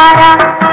para.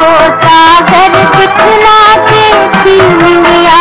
को सागर दिखला के छीन लिया